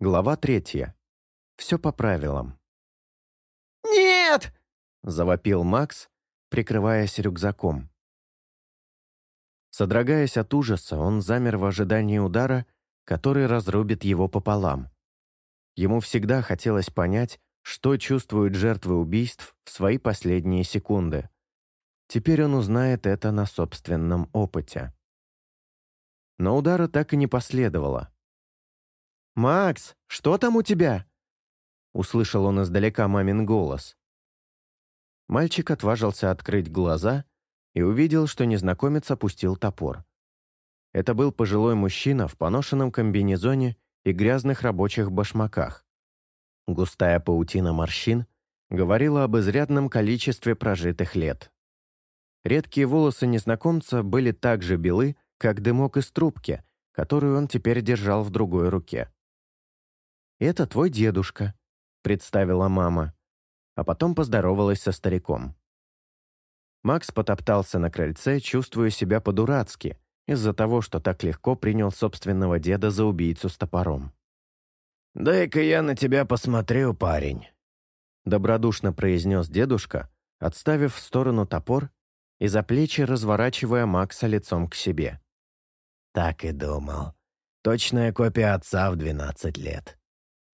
Глава третья. Все по правилам. «Нет!» — завопил Макс, прикрываясь рюкзаком. Содрогаясь от ужаса, он замер в ожидании удара, который разрубит его пополам. Ему всегда хотелось понять, что чувствуют жертвы убийств в свои последние секунды. Теперь он узнает это на собственном опыте. Но удара так и не последовало. «Макс, что там у тебя?» Услышал он издалека мамин голос. Мальчик отважился открыть глаза и увидел, что незнакомец опустил топор. Это был пожилой мужчина в поношенном комбинезоне и грязных рабочих башмаках. Густая паутина морщин говорила об изрядном количестве прожитых лет. Редкие волосы незнакомца были так же белы, как дымок из трубки, которую он теперь держал в другой руке. «Это твой дедушка», — представила мама, а потом поздоровалась со стариком. Макс потоптался на крыльце, чувствуя себя по-дурацки, из-за того, что так легко принял собственного деда за убийцу с топором. «Дай-ка я на тебя посмотрю, парень», — добродушно произнес дедушка, отставив в сторону топор и за плечи разворачивая Макса лицом к себе. «Так и думал. Точная копия отца в 12 лет.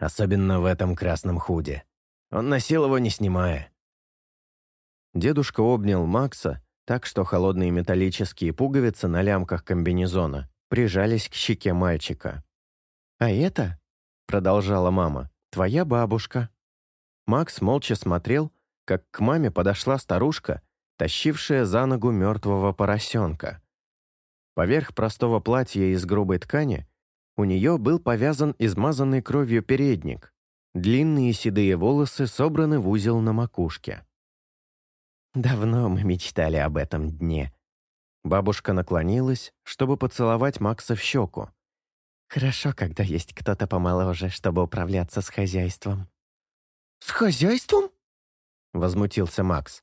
Особенно в этом красном худе. Он носил его не снимая». Дедушка обнял Макса, так что холодные металлические пуговицы на лямках комбинезона прижались к щеке мальчика. «А это?» продолжала мама, «твоя бабушка». Макс молча смотрел, как к маме подошла старушка, тащившая за ногу мертвого поросенка. Поверх простого платья из грубой ткани у нее был повязан измазанный кровью передник. Длинные седые волосы собраны в узел на макушке. «Давно мы мечтали об этом дне». Бабушка наклонилась, чтобы поцеловать Макса в щеку. Хорошо, когда есть кто-то помоложе, чтобы управляться с хозяйством». «С хозяйством?» — возмутился Макс.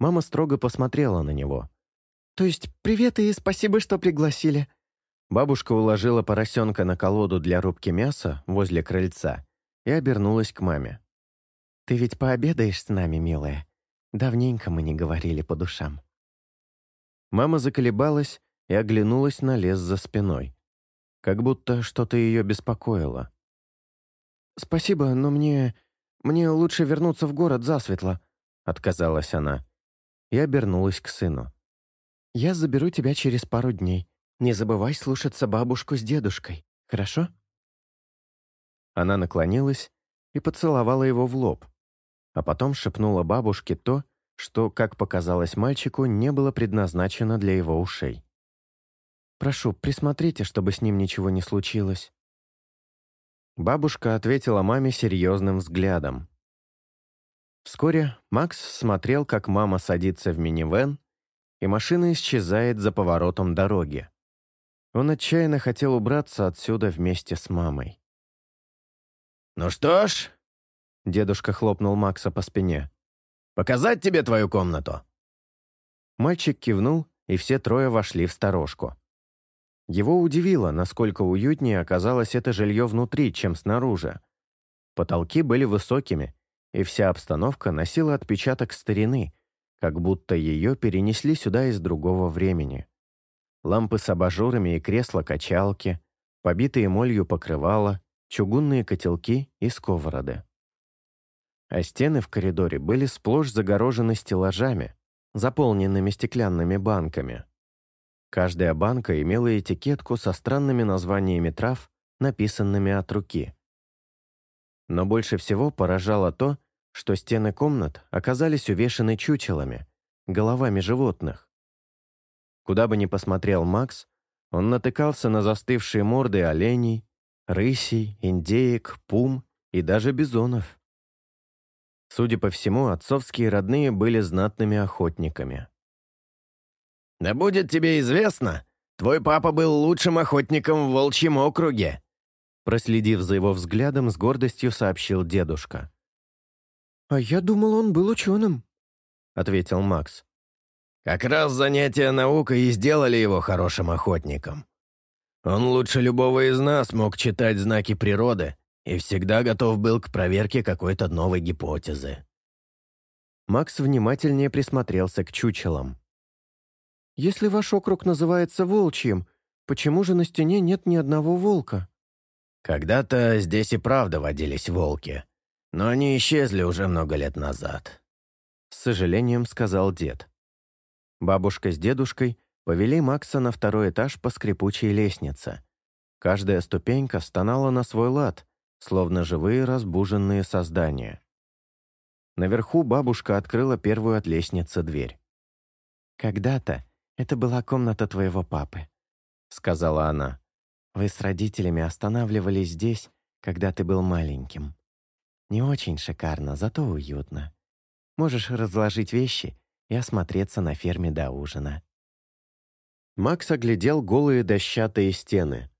Мама строго посмотрела на него. «То есть привет и спасибо, что пригласили». Бабушка уложила поросенка на колоду для рубки мяса возле крыльца и обернулась к маме. «Ты ведь пообедаешь с нами, милая? Давненько мы не говорили по душам». Мама заколебалась и оглянулась на лес за спиной как будто что-то ее беспокоило. «Спасибо, но мне... мне лучше вернуться в город засветло», — отказалась она. И обернулась к сыну. «Я заберу тебя через пару дней. Не забывай слушаться бабушку с дедушкой, хорошо?» Она наклонилась и поцеловала его в лоб, а потом шепнула бабушке то, что, как показалось мальчику, не было предназначено для его ушей. Прошу, присмотрите, чтобы с ним ничего не случилось». Бабушка ответила маме серьезным взглядом. Вскоре Макс смотрел, как мама садится в минивэн, и машина исчезает за поворотом дороги. Он отчаянно хотел убраться отсюда вместе с мамой. «Ну что ж», — дедушка хлопнул Макса по спине, «показать тебе твою комнату?» Мальчик кивнул, и все трое вошли в сторожку. Его удивило, насколько уютнее оказалось это жилье внутри, чем снаружи. Потолки были высокими, и вся обстановка носила отпечаток старины, как будто ее перенесли сюда из другого времени. Лампы с абажурами и кресла-качалки, побитые молью покрывала, чугунные котелки и сковороды. А стены в коридоре были сплошь загорожены стеллажами, заполненными стеклянными банками. Каждая банка имела этикетку со странными названиями трав, написанными от руки. Но больше всего поражало то, что стены комнат оказались увешаны чучелами, головами животных. Куда бы ни посмотрел Макс, он натыкался на застывшие морды оленей, рысей, индеек, пум и даже бизонов. Судя по всему, отцовские родные были знатными охотниками. «Да будет тебе известно, твой папа был лучшим охотником в Волчьем округе», проследив за его взглядом, с гордостью сообщил дедушка. «А я думал, он был ученым», — ответил Макс. «Как раз занятия наукой и сделали его хорошим охотником. Он лучше любого из нас мог читать знаки природы и всегда готов был к проверке какой-то новой гипотезы. Макс внимательнее присмотрелся к чучелам. «Если ваш округ называется Волчьим, почему же на стене нет ни одного волка?» «Когда-то здесь и правда водились волки, но они исчезли уже много лет назад», — с сожалением сказал дед. Бабушка с дедушкой повели Макса на второй этаж по скрипучей лестнице. Каждая ступенька стонала на свой лад, словно живые разбуженные создания. Наверху бабушка открыла первую от лестницы дверь. «Когда-то это была комната твоего папы», — сказала она. «Вы с родителями останавливались здесь, когда ты был маленьким. Не очень шикарно, зато уютно. Можешь разложить вещи и осмотреться на ферме до ужина». Макс оглядел голые дощатые стены.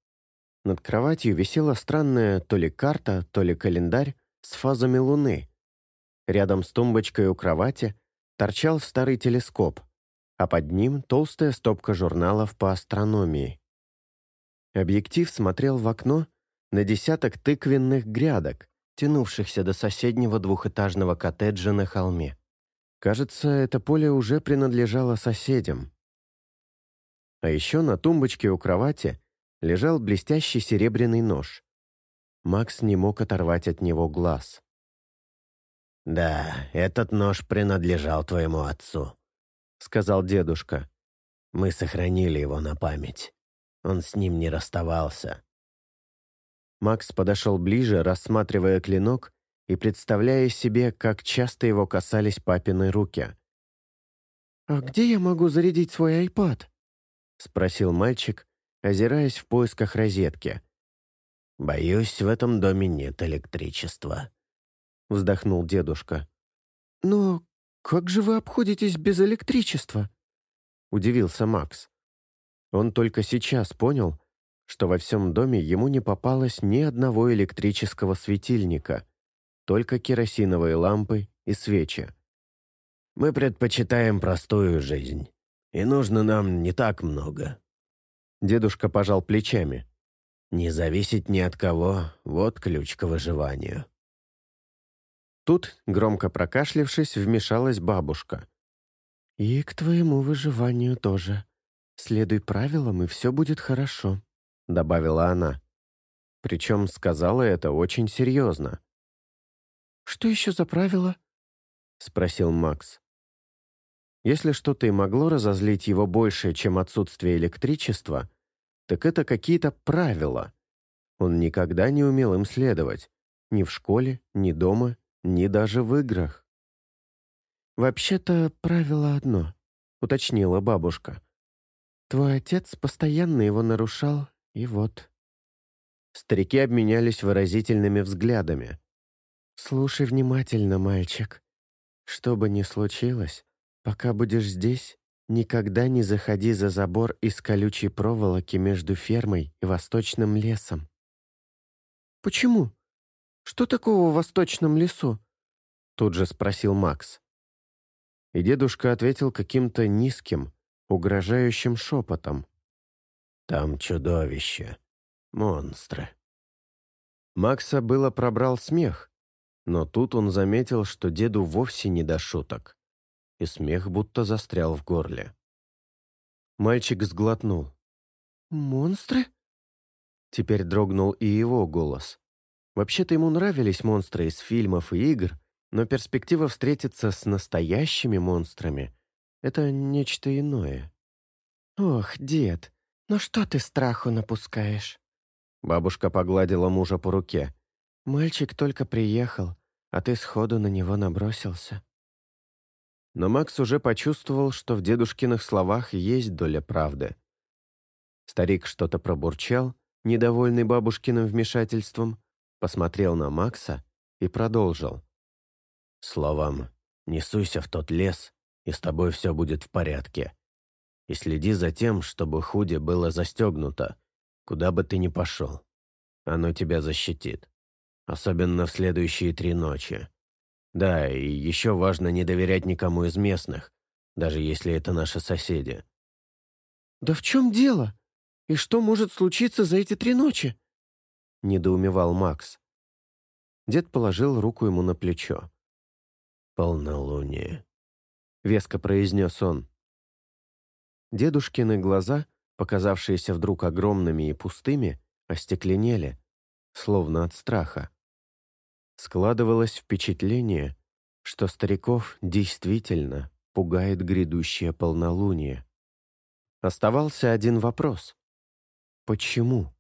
Над кроватью висела странная то ли карта, то ли календарь с фазами Луны. Рядом с тумбочкой у кровати торчал старый телескоп, а под ним толстая стопка журналов по астрономии. Объектив смотрел в окно на десяток тыквенных грядок, тянувшихся до соседнего двухэтажного коттеджа на холме. Кажется, это поле уже принадлежало соседям. А еще на тумбочке у кровати лежал блестящий серебряный нож. Макс не мог оторвать от него глаз. «Да, этот нож принадлежал твоему отцу», — сказал дедушка. «Мы сохранили его на память. Он с ним не расставался». Макс подошел ближе, рассматривая клинок и представляя себе, как часто его касались папины руки. «А где я могу зарядить свой айпад?» — спросил мальчик, озираясь в поисках розетки. «Боюсь, в этом доме нет электричества», — вздохнул дедушка. «Но как же вы обходитесь без электричества?» — удивился Макс. Он только сейчас понял, что во всем доме ему не попалось ни одного электрического светильника, только керосиновые лампы и свечи. «Мы предпочитаем простую жизнь, и нужно нам не так много», Дедушка пожал плечами. «Не зависеть ни от кого — вот ключ к выживанию». Тут, громко прокашлившись, вмешалась бабушка. «И к твоему выживанию тоже. Следуй правилам, и все будет хорошо», — добавила она. Причем сказала это очень серьезно. «Что еще за правила?» — спросил Макс. Если что-то и могло разозлить его больше, чем отсутствие электричества, так это какие-то правила. Он никогда не умел им следовать. Ни в школе, ни дома, ни даже в играх. «Вообще-то правило одно», — уточнила бабушка. «Твой отец постоянно его нарушал, и вот...» Старики обменялись выразительными взглядами. «Слушай внимательно, мальчик. Что бы ни случилось, Пока будешь здесь, никогда не заходи за забор из колючей проволоки между фермой и восточным лесом. «Почему? Что такого в восточном лесу?» Тут же спросил Макс. И дедушка ответил каким-то низким, угрожающим шепотом. «Там чудовище, монстры». Макса было пробрал смех, но тут он заметил, что деду вовсе не до шуток и смех будто застрял в горле. Мальчик сглотнул. «Монстры?» Теперь дрогнул и его голос. Вообще-то ему нравились монстры из фильмов и игр, но перспектива встретиться с настоящими монстрами — это нечто иное. «Ох, дед, ну что ты страху напускаешь?» Бабушка погладила мужа по руке. «Мальчик только приехал, а ты сходу на него набросился». Но Макс уже почувствовал, что в дедушкиных словах есть доля правды. Старик что-то пробурчал, недовольный бабушкиным вмешательством, посмотрел на Макса и продолжил. «Словом, не суйся в тот лес, и с тобой все будет в порядке. И следи за тем, чтобы худи было застегнуто, куда бы ты ни пошел. Оно тебя защитит. Особенно в следующие три ночи. Да, и еще важно не доверять никому из местных, даже если это наши соседи. «Да в чем дело?» И что может случиться за эти три ночи?» — недоумевал Макс. Дед положил руку ему на плечо. «Полнолуние», — веско произнес он. Дедушкины глаза, показавшиеся вдруг огромными и пустыми, остекленели, словно от страха. Складывалось впечатление, что стариков действительно пугает грядущее полнолуние. Оставался один вопрос. Почему?